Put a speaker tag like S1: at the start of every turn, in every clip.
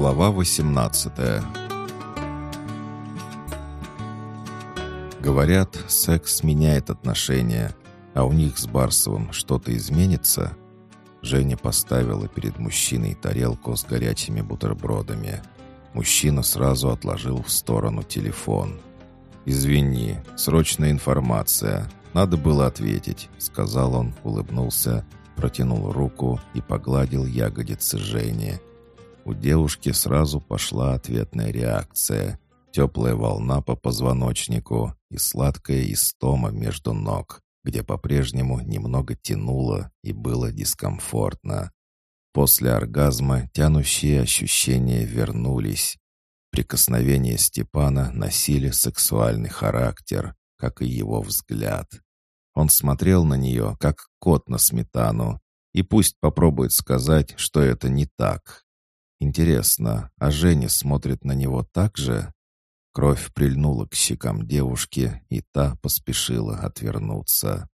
S1: Глава 18 Говорят, секс меняет отношения, а у них с Барсовым что-то изменится. Женя поставила перед мужчиной тарелку с горячими бутербродами. Мужчина сразу отложил в сторону телефон. «Извини, срочная информация. Надо было ответить», — сказал он, улыбнулся, протянул руку и погладил ягодицы Жени. У девушки сразу пошла ответная реакция. Теплая волна по позвоночнику и сладкая истома между ног, где по-прежнему немного тянуло и было дискомфортно. После оргазма тянущие ощущения вернулись. Прикосновения Степана носили сексуальный характер, как и его взгляд. Он смотрел на нее, как кот на сметану, и пусть попробует сказать, что это не так. Интересно, а Женя смотрит на него так же? Кровь прильнула к щекам девушки, и та поспешила отвернуться.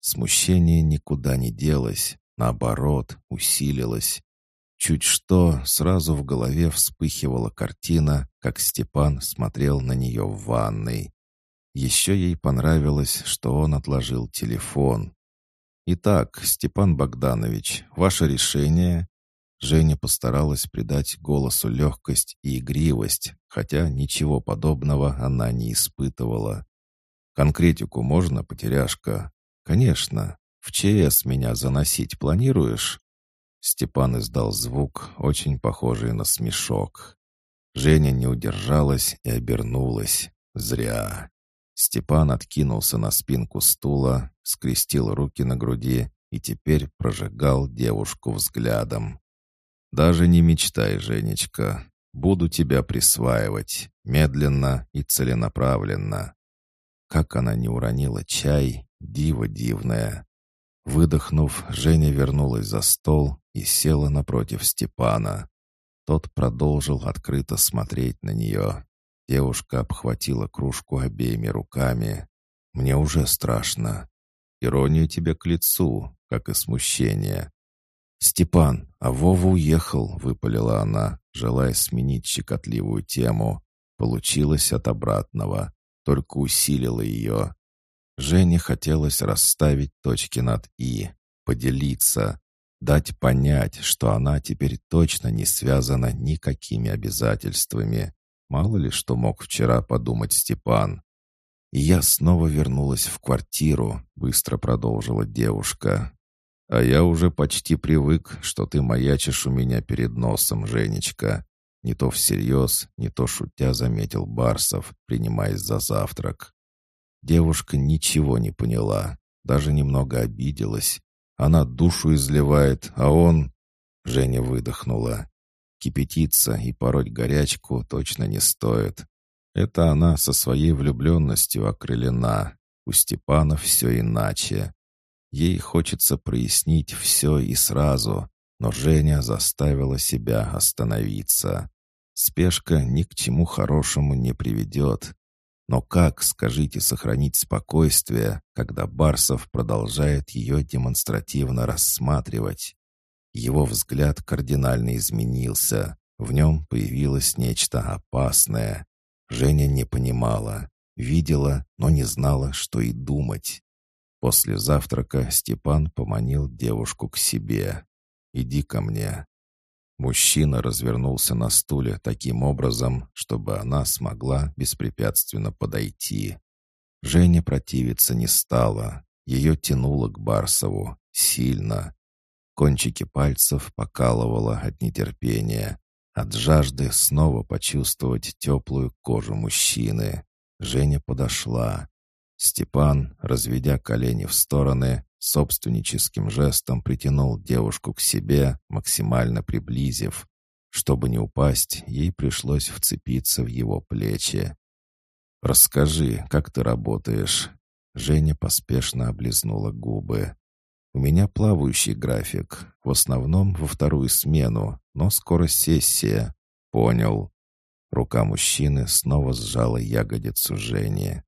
S1: Смущение никуда не делось, наоборот, усилилось. Чуть что, сразу в голове вспыхивала картина, как Степан смотрел на нее в ванной. Еще ей понравилось, что он отложил телефон. «Итак, Степан Богданович, ваше решение?» Женя постаралась придать голосу легкость и игривость, хотя ничего подобного она не испытывала. «Конкретику можно, потеряшка?» «Конечно. В ЧС меня заносить планируешь?» Степан издал звук, очень похожий на смешок. Женя не удержалась и обернулась. Зря. Степан откинулся на спинку стула, скрестил руки на груди и теперь прожигал девушку взглядом. «Даже не мечтай, Женечка. Буду тебя присваивать, медленно и целенаправленно». Как она не уронила чай, диво дивное. Выдохнув, Женя вернулась за стол и села напротив Степана. Тот продолжил открыто смотреть на нее. Девушка обхватила кружку обеими руками. «Мне уже страшно. Ирония тебе к лицу, как и смущение. «Степан, а Вова уехал», — выпалила она, желая сменить щекотливую тему. Получилось от обратного, только усилило ее. Жене хотелось расставить точки над «и», поделиться, дать понять, что она теперь точно не связана никакими обязательствами. Мало ли что мог вчера подумать Степан. И я снова вернулась в квартиру, быстро продолжила девушка. А я уже почти привык, что ты маячишь у меня перед носом, Женечка. Не то всерьез, не то шутя заметил Барсов, принимаясь за завтрак. Девушка ничего не поняла, даже немного обиделась. Она душу изливает, а он... Женя выдохнула. Кипятиться и пороть горячку точно не стоит. Это она со своей влюбленностью окрылена. У Степана все иначе. Ей хочется прояснить все и сразу, но Женя заставила себя остановиться. Спешка ни к чему хорошему не приведет. Но как, скажите, сохранить спокойствие, когда Барсов продолжает ее демонстративно рассматривать? Его взгляд кардинально изменился. В нем появилось нечто опасное. Женя не понимала, видела, но не знала, что и думать. После завтрака Степан поманил девушку к себе. «Иди ко мне». Мужчина развернулся на стуле таким образом, чтобы она смогла беспрепятственно подойти. Женя противиться не стала. Ее тянуло к Барсову. Сильно. Кончики пальцев покалывало от нетерпения. От жажды снова почувствовать теплую кожу мужчины. Женя подошла. Степан, разведя колени в стороны, собственническим жестом притянул девушку к себе, максимально приблизив. Чтобы не упасть, ей пришлось вцепиться в его плечи. «Расскажи, как ты работаешь?» Женя поспешно облизнула губы. «У меня плавающий график, в основном во вторую смену, но скоро сессия». «Понял». Рука мужчины снова сжала ягодицу Жени.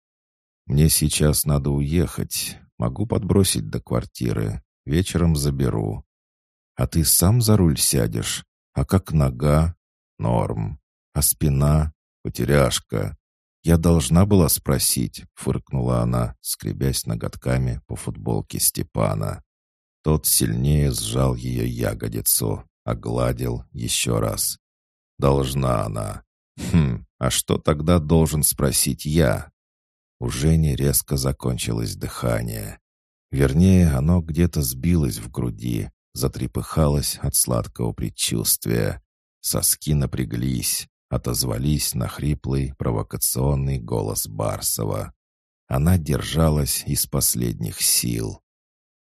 S1: Мне сейчас надо уехать. Могу подбросить до квартиры. Вечером заберу. А ты сам за руль сядешь? А как нога? Норм. А спина? Потеряшка. Я должна была спросить, фыркнула она, скребясь ноготками по футболке Степана. Тот сильнее сжал ее ягодицу, огладил еще раз. Должна она. Хм, а что тогда должен спросить я? У Жени резко закончилось дыхание. Вернее, оно где-то сбилось в груди, затрепыхалось от сладкого предчувствия. Соски напряглись, отозвались на хриплый провокационный голос Барсова. Она держалась из последних сил.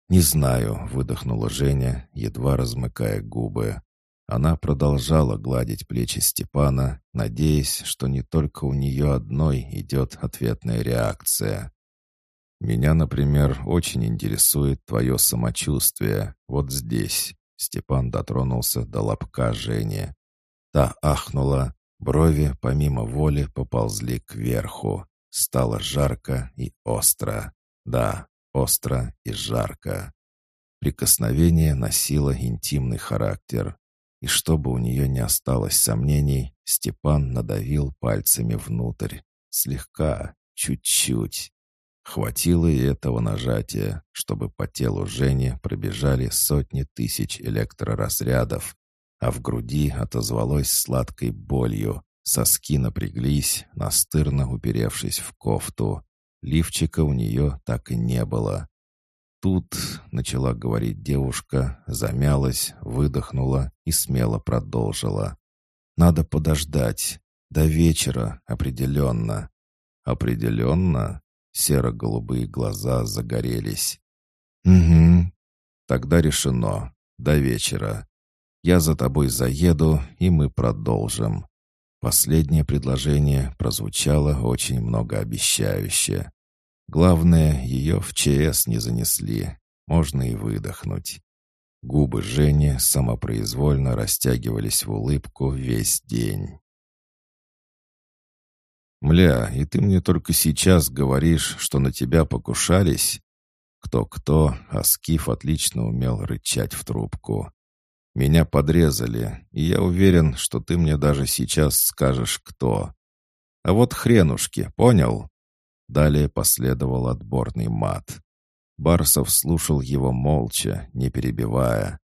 S1: «Не знаю», — выдохнула Женя, едва размыкая губы. Она продолжала гладить плечи Степана, надеясь, что не только у нее одной идет ответная реакция. «Меня, например, очень интересует твое самочувствие. Вот здесь». Степан дотронулся до лобка Жени. Та ахнула, брови помимо воли поползли кверху. Стало жарко и остро. Да, остро и жарко. Прикосновение носило интимный характер. И чтобы у нее не осталось сомнений, Степан надавил пальцами внутрь. Слегка, чуть-чуть. Хватило и этого нажатия, чтобы по телу Жени пробежали сотни тысяч электроразрядов, а в груди отозвалось сладкой болью. Соски напряглись, настырно уперевшись в кофту. Лифчика у нее так и не было. Тут, начала говорить девушка, замялась, выдохнула и смело продолжила. Надо подождать. До вечера, определенно. Определенно? Серо-голубые глаза загорелись. «Угу. Тогда решено. До вечера. Я за тобой заеду, и мы продолжим». Последнее предложение прозвучало очень многообещающе. Главное, ее в ЧС не занесли. Можно и выдохнуть. Губы Жени самопроизвольно растягивались в улыбку весь день. «Мля, и ты мне только сейчас говоришь, что на тебя покушались?» Кто-кто, а Скиф отлично умел рычать в трубку. «Меня подрезали, и я уверен, что ты мне даже сейчас скажешь, кто. А вот хренушки, понял?» Далее последовал отборный мат. Барсов слушал его молча, не перебивая.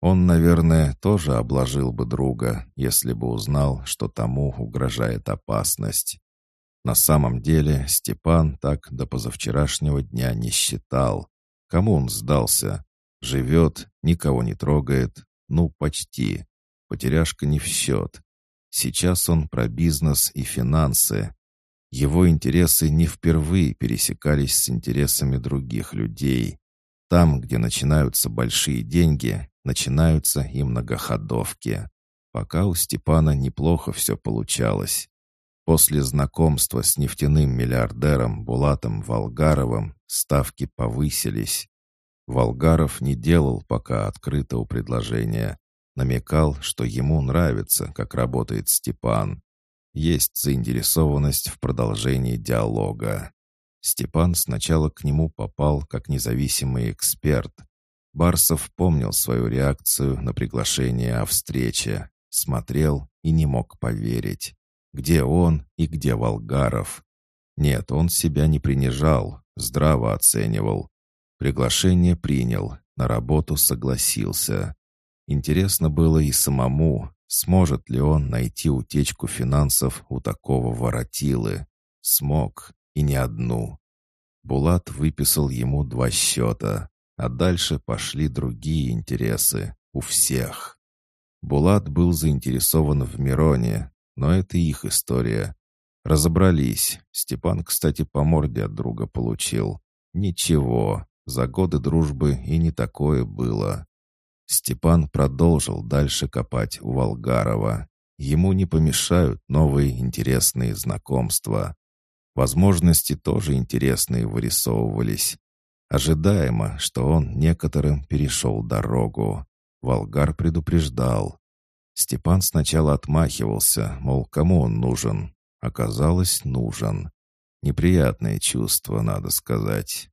S1: Он, наверное, тоже обложил бы друга, если бы узнал, что тому угрожает опасность. На самом деле Степан так до позавчерашнего дня не считал. Кому он сдался? Живет, никого не трогает. Ну, почти. Потеряшка не в счет. Сейчас он про бизнес и финансы. Его интересы не впервые пересекались с интересами других людей. Там, где начинаются большие деньги, начинаются и многоходовки. Пока у Степана неплохо все получалось. После знакомства с нефтяным миллиардером Булатом Волгаровым ставки повысились. Волгаров не делал пока открытого предложения. Намекал, что ему нравится, как работает Степан. Есть заинтересованность в продолжении диалога. Степан сначала к нему попал как независимый эксперт. Барсов помнил свою реакцию на приглашение о встрече, смотрел и не мог поверить. Где он и где Волгаров? Нет, он себя не принижал, здраво оценивал. Приглашение принял, на работу согласился. Интересно было и самому, сможет ли он найти утечку финансов у такого воротилы. Смог, и не одну. Булат выписал ему два счета, а дальше пошли другие интересы, у всех. Булат был заинтересован в Мироне, но это их история. Разобрались. Степан, кстати, по морде от друга получил. Ничего, за годы дружбы и не такое было. Степан продолжил дальше копать у Волгарова. Ему не помешают новые интересные знакомства. Возможности тоже интересные вырисовывались. Ожидаемо, что он некоторым перешел дорогу. Волгар предупреждал. Степан сначала отмахивался, мол, кому он нужен. Оказалось, нужен. Неприятное чувство, надо сказать.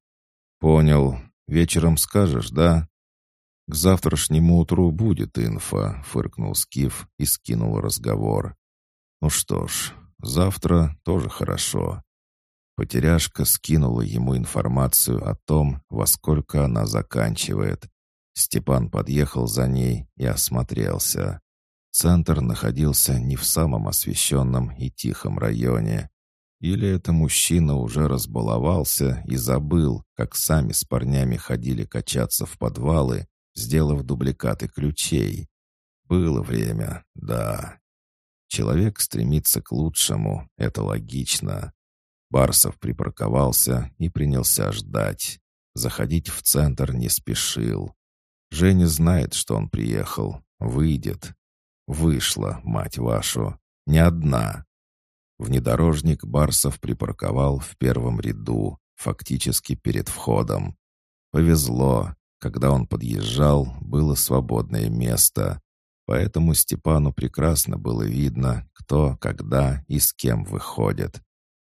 S1: «Понял. Вечером скажешь, да?» «К завтрашнему утру будет инфа», — фыркнул Скиф и скинул разговор. «Ну что ж, завтра тоже хорошо». Потеряшка скинула ему информацию о том, во сколько она заканчивает. Степан подъехал за ней и осмотрелся. Центр находился не в самом освещенном и тихом районе. Или это мужчина уже разбаловался и забыл, как сами с парнями ходили качаться в подвалы, сделав дубликаты ключей. Было время, да. Человек стремится к лучшему, это логично. Барсов припарковался и принялся ждать. Заходить в центр не спешил. Женя знает, что он приехал. Выйдет. Вышла, мать вашу. Не одна. Внедорожник Барсов припарковал в первом ряду, фактически перед входом. Повезло. Когда он подъезжал, было свободное место. Поэтому Степану прекрасно было видно, кто, когда и с кем выходит.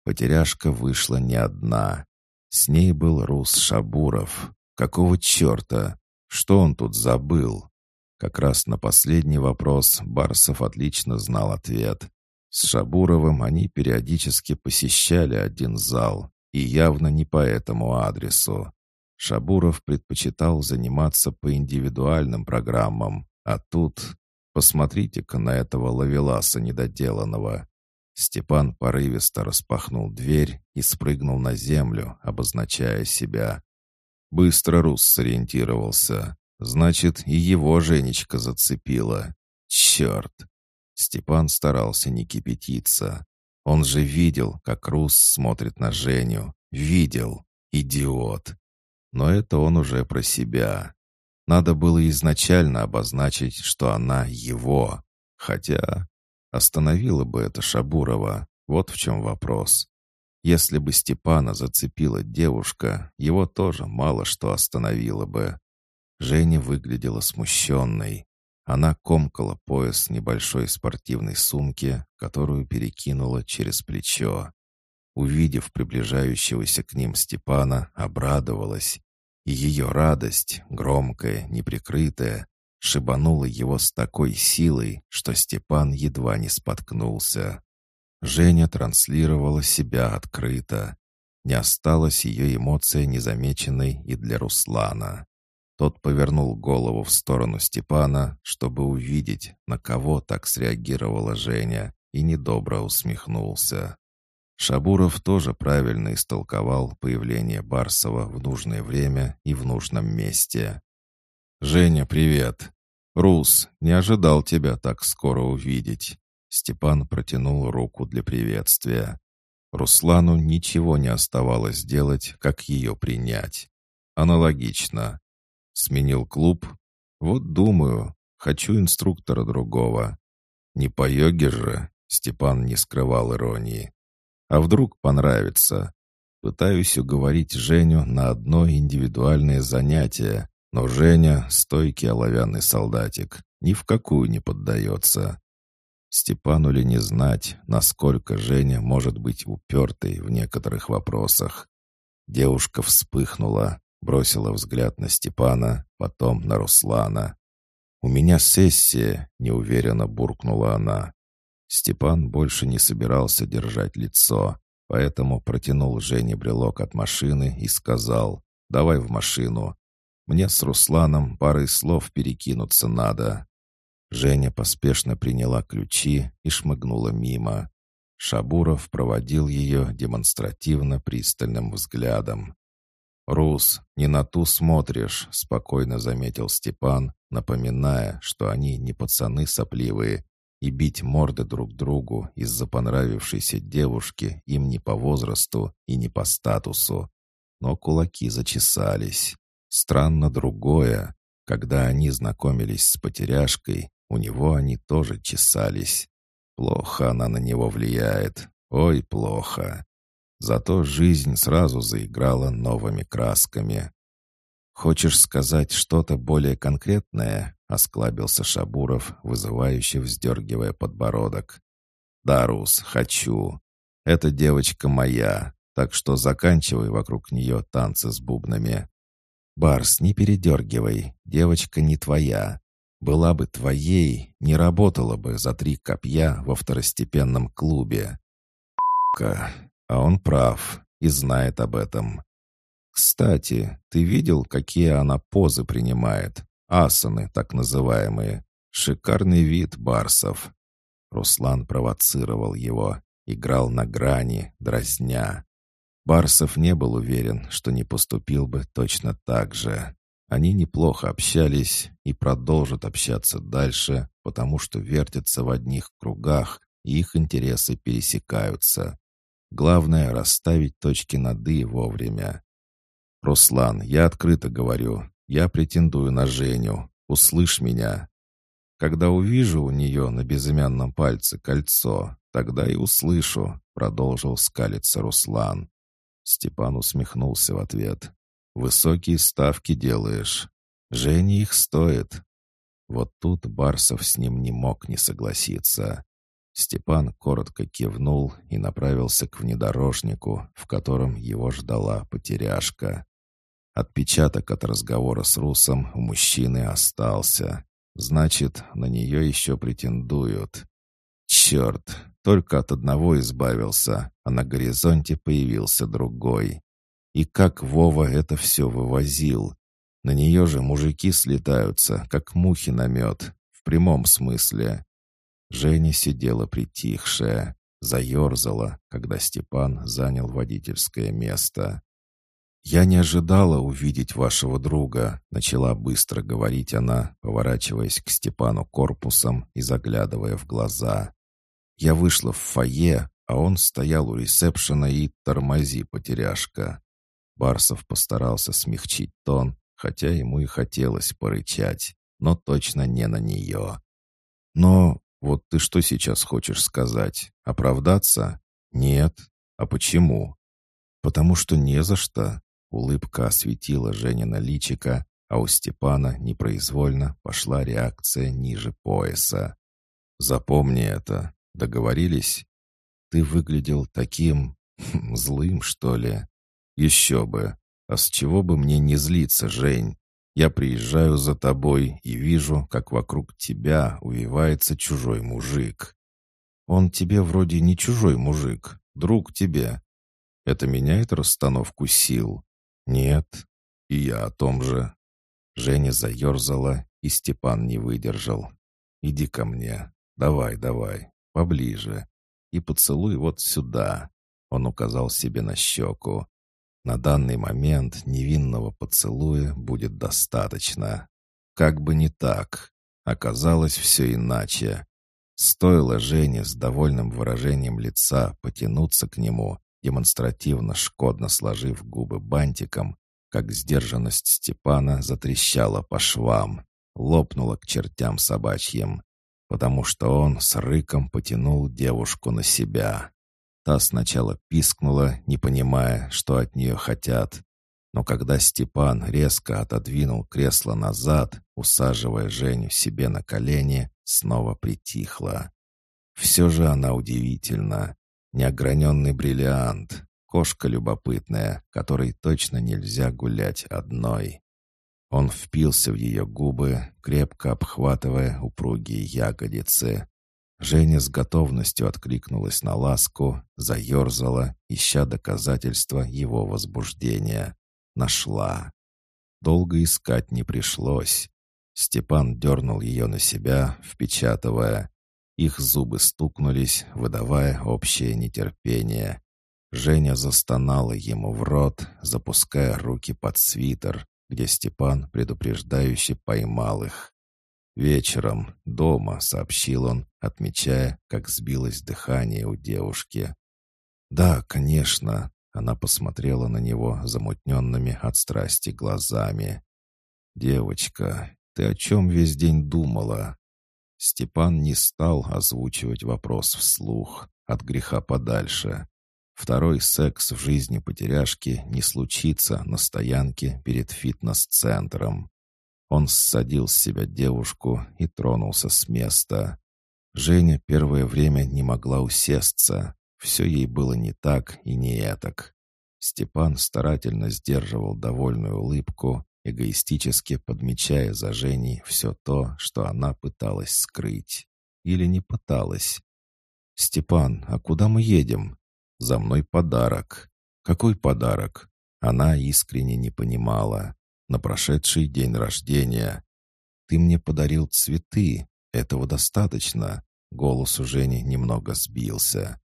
S1: Потеряшка вышла не одна. С ней был Рус Шабуров. Какого черта? Что он тут забыл? Как раз на последний вопрос Барсов отлично знал ответ. С Шабуровым они периодически посещали один зал, и явно не по этому адресу. Шабуров предпочитал заниматься по индивидуальным программам, а тут... Посмотрите-ка на этого лавеласа недоделанного. Степан порывисто распахнул дверь и спрыгнул на землю, обозначая себя. Быстро Рус сориентировался. Значит, и его Женечка зацепила. Черт! Степан старался не кипятиться. Он же видел, как Рус смотрит на Женю. Видел. Идиот. Но это он уже про себя. Надо было изначально обозначить, что она его. Хотя остановила бы это Шабурова. Вот в чем вопрос. Если бы Степана зацепила девушка, его тоже мало что остановило бы. Женя выглядела смущенной. Она комкала пояс небольшой спортивной сумки, которую перекинула через плечо. Увидев приближающегося к ним Степана, обрадовалась. И ее радость, громкая, неприкрытая, шибанула его с такой силой, что Степан едва не споткнулся. Женя транслировала себя открыто. Не осталась ее эмоция незамеченной и для Руслана. Тот повернул голову в сторону Степана, чтобы увидеть, на кого так среагировала Женя, и недобро усмехнулся. Шабуров тоже правильно истолковал появление Барсова в нужное время и в нужном месте. «Женя, привет! Рус, не ожидал тебя так скоро увидеть!» Степан протянул руку для приветствия. Руслану ничего не оставалось делать, как ее принять. Аналогично. Сменил клуб? Вот думаю, хочу инструктора другого. Не по йоге же, Степан не скрывал иронии. А вдруг понравится? Пытаюсь уговорить Женю на одно индивидуальное занятие, но Женя, стойкий оловянный солдатик, ни в какую не поддается. Степану ли не знать, насколько Женя может быть упертой в некоторых вопросах. Девушка вспыхнула, бросила взгляд на Степана, потом на Руслана. «У меня сессия», — неуверенно буркнула она. Степан больше не собирался держать лицо, поэтому протянул Жене брелок от машины и сказал «Давай в машину. Мне с Русланом парой слов перекинуться надо». Женя поспешно приняла ключи и шмыгнула мимо. Шабуров проводил ее демонстративно пристальным взглядом. «Рус, не на ту смотришь», — спокойно заметил Степан, напоминая, что они не пацаны сопливые, и бить морды друг другу из-за понравившейся девушки им не по возрасту и не по статусу. Но кулаки зачесались. Странно другое. Когда они знакомились с потеряшкой, у него они тоже чесались. Плохо она на него влияет. Ой, плохо. Зато жизнь сразу заиграла новыми красками. «Хочешь сказать что-то более конкретное?» — осклабился Шабуров, вызывающе вздергивая подбородок. «Да, Рус, хочу. Эта девочка моя, так что заканчивай вокруг нее танцы с бубнами». «Барс, не передергивай, девочка не твоя. Была бы твоей, не работала бы за три копья во второстепенном клубе». А он прав и знает об этом. «Кстати, ты видел, какие она позы принимает? Асаны, так называемые. Шикарный вид барсов». Руслан провоцировал его, играл на грани, дразня. Барсов не был уверен, что не поступил бы точно так же. Они неплохо общались и продолжат общаться дальше, потому что вертятся в одних кругах, и их интересы пересекаются. Главное — расставить точки над «и» вовремя. «Руслан, я открыто говорю, я претендую на Женю. Услышь меня. Когда увижу у нее на безымянном пальце кольцо, тогда и услышу», — продолжил скалиться Руслан. Степан усмехнулся в ответ. «Высокие ставки делаешь. Жене их стоит». Вот тут Барсов с ним не мог не согласиться. Степан коротко кивнул и направился к внедорожнику, в котором его ждала потеряшка. Отпечаток от разговора с Русом у мужчины остался. Значит, на нее еще претендуют. Черт, только от одного избавился, а на горизонте появился другой. И как Вова это все вывозил. На нее же мужики слетаются, как мухи на мед, в прямом смысле. Женя сидела притихшая, заерзала, когда Степан занял водительское место. «Я не ожидала увидеть вашего друга», — начала быстро говорить она, поворачиваясь к Степану корпусом и заглядывая в глаза. Я вышла в фойе, а он стоял у ресепшена и тормози, потеряшка. Барсов постарался смягчить тон, хотя ему и хотелось порычать, но точно не на нее. «Но вот ты что сейчас хочешь сказать? Оправдаться? Нет. А почему?» «Потому что не за что». Улыбка осветила Женина личика, а у Степана непроизвольно пошла реакция ниже пояса. «Запомни это. Договорились? Ты выглядел таким... Хм, злым, что ли? Еще бы. А с чего бы мне не злиться, Жень? Я приезжаю за тобой и вижу, как вокруг тебя увивается чужой мужик. Он тебе вроде не чужой мужик, друг тебе. Это меняет расстановку сил? Нет. И я о том же. Женя заерзала, и Степан не выдержал. «Иди ко мне. Давай, давай. Поближе. И поцелуй вот сюда. Он указал себе на щеку. На данный момент невинного поцелуя будет достаточно. Как бы не так. Оказалось все иначе. Стоило Жене с довольным выражением лица потянуться к нему, демонстративно шкодно сложив губы бантиком, как сдержанность Степана затрещала по швам, лопнула к чертям собачьим потому что он с рыком потянул девушку на себя. Та сначала пискнула, не понимая, что от нее хотят. Но когда Степан резко отодвинул кресло назад, усаживая Женю себе на колени, снова притихла. Все же она удивительна. Неограненный бриллиант, кошка любопытная, которой точно нельзя гулять одной. Он впился в ее губы, крепко обхватывая упругие ягодицы. Женя с готовностью откликнулась на ласку, заерзала, ища доказательства его возбуждения. Нашла. Долго искать не пришлось. Степан дернул ее на себя, впечатывая. Их зубы стукнулись, выдавая общее нетерпение. Женя застонала ему в рот, запуская руки под свитер, где Степан предупреждающе поймал их. «Вечером, дома», — сообщил он, отмечая, как сбилось дыхание у девушки. «Да, конечно», — она посмотрела на него замутненными от страсти глазами. «Девочка, ты о чем весь день думала?» Степан не стал озвучивать вопрос вслух, от греха подальше. Второй секс в жизни потеряшки не случится на стоянке перед фитнес-центром. Он ссадил с себя девушку и тронулся с места. Женя первое время не могла усесться. Все ей было не так и не этак. Степан старательно сдерживал довольную улыбку, эгоистически подмечая за Женей все то, что она пыталась скрыть. Или не пыталась. «Степан, а куда мы едем?» «За мной подарок». «Какой подарок?» Она искренне не понимала. «На прошедший день рождения». «Ты мне подарил цветы. Этого достаточно». Голос у Жени немного сбился.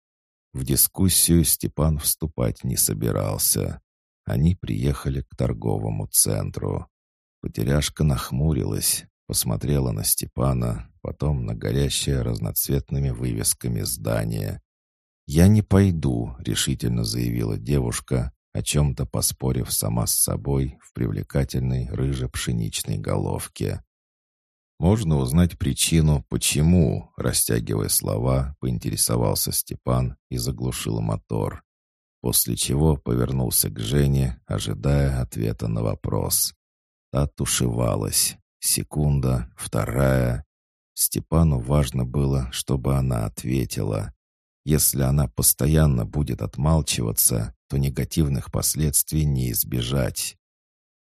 S1: В дискуссию Степан вступать не собирался. Они приехали к торговому центру. Потеряшка нахмурилась, посмотрела на Степана, потом на горящее разноцветными вывесками здание. «Я не пойду», — решительно заявила девушка, о чем-то поспорив сама с собой в привлекательной рыже-пшеничной головке. «Можно узнать причину, почему?» Растягивая слова, поинтересовался Степан и заглушил мотор. После чего повернулся к Жене, ожидая ответа на вопрос. Та тушевалась. Секунда, вторая. Степану важно было, чтобы она ответила. Если она постоянно будет отмалчиваться, то негативных последствий не избежать.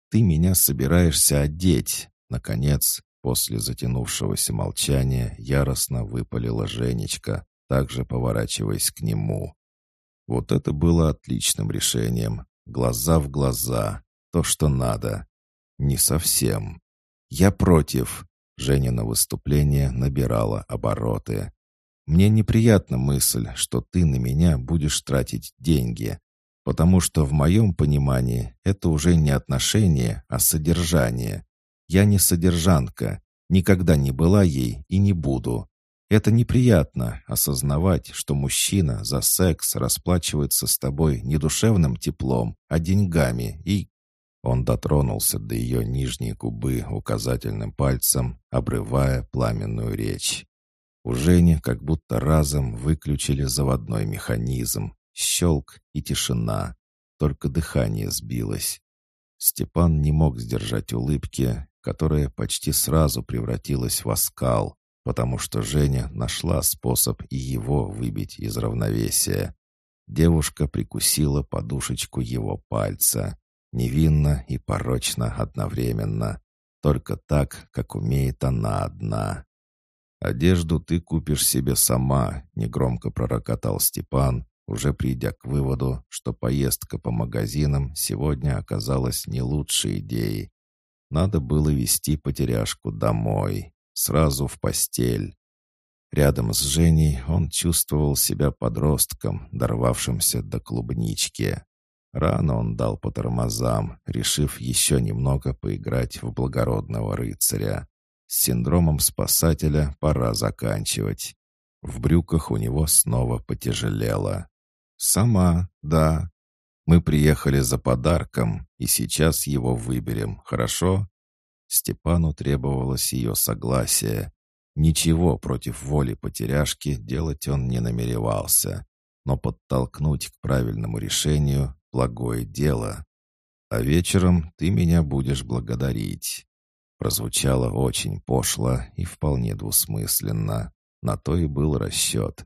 S1: «Ты меня собираешься одеть», — наконец, После затянувшегося молчания яростно выпалила Женечка, также поворачиваясь к нему. Вот это было отличным решением. Глаза в глаза. То, что надо. Не совсем. Я против. Женя на выступление набирала обороты. Мне неприятна мысль, что ты на меня будешь тратить деньги, потому что в моем понимании это уже не отношение, а содержание. Я не содержанка, никогда не была ей и не буду. Это неприятно осознавать, что мужчина за секс расплачивается с тобой не душевным теплом, а деньгами и... Он дотронулся до ее нижней губы указательным пальцем, обрывая пламенную речь. У Жени как будто разом выключили заводной механизм. Щелк и тишина. Только дыхание сбилось. Степан не мог сдержать улыбки, которая почти сразу превратилась в оскал, потому что Женя нашла способ и его выбить из равновесия. Девушка прикусила подушечку его пальца, невинно и порочно одновременно, только так, как умеет она одна. «Одежду ты купишь себе сама», — негромко пророкотал Степан, уже придя к выводу, что поездка по магазинам сегодня оказалась не лучшей идеей. Надо было вести потеряшку домой, сразу в постель. Рядом с Женей он чувствовал себя подростком, дорвавшимся до клубнички. Рано он дал по тормозам, решив еще немного поиграть в благородного рыцаря. С синдромом спасателя пора заканчивать. В брюках у него снова потяжелело. «Сама, да. Мы приехали за подарком, и сейчас его выберем, хорошо?» Степану требовалось ее согласие. Ничего против воли потеряшки делать он не намеревался, но подтолкнуть к правильному решению — благое дело. «А вечером ты меня будешь благодарить». Прозвучало очень пошло и вполне двусмысленно. На то и был расчет.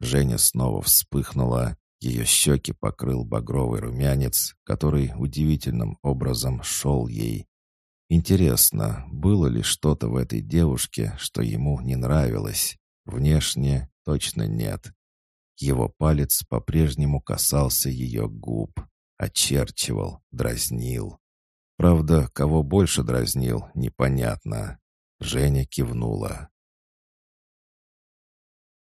S1: Женя снова вспыхнула, ее щеки покрыл багровый румянец, который удивительным образом шел ей. Интересно, было ли что-то в этой девушке, что ему не нравилось? Внешне точно нет. Его палец по-прежнему касался ее губ, очерчивал, дразнил. Правда, кого больше дразнил, непонятно. Женя кивнула.